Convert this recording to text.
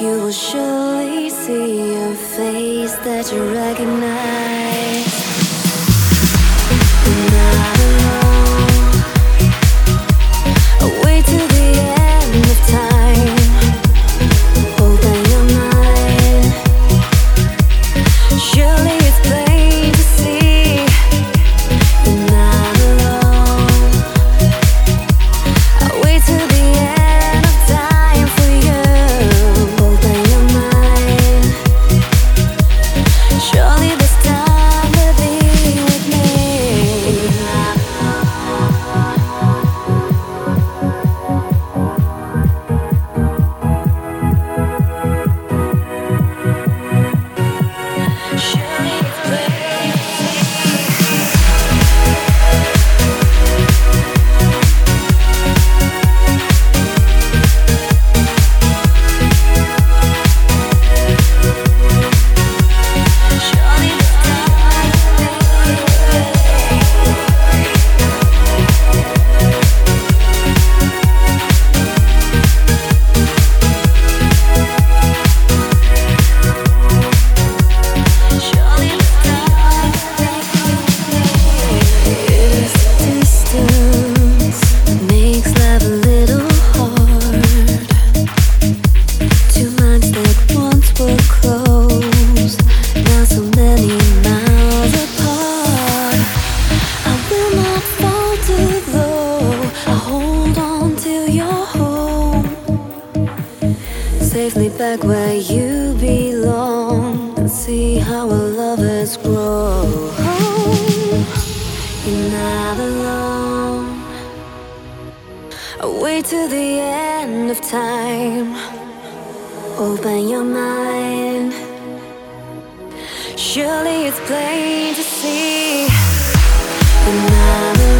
You will surely see a face that you recognize. back where you belong and see how our lovers grow. grown. You're not alone. Wait till the end of time. Open your mind. Surely it's plain to see. You're not alone.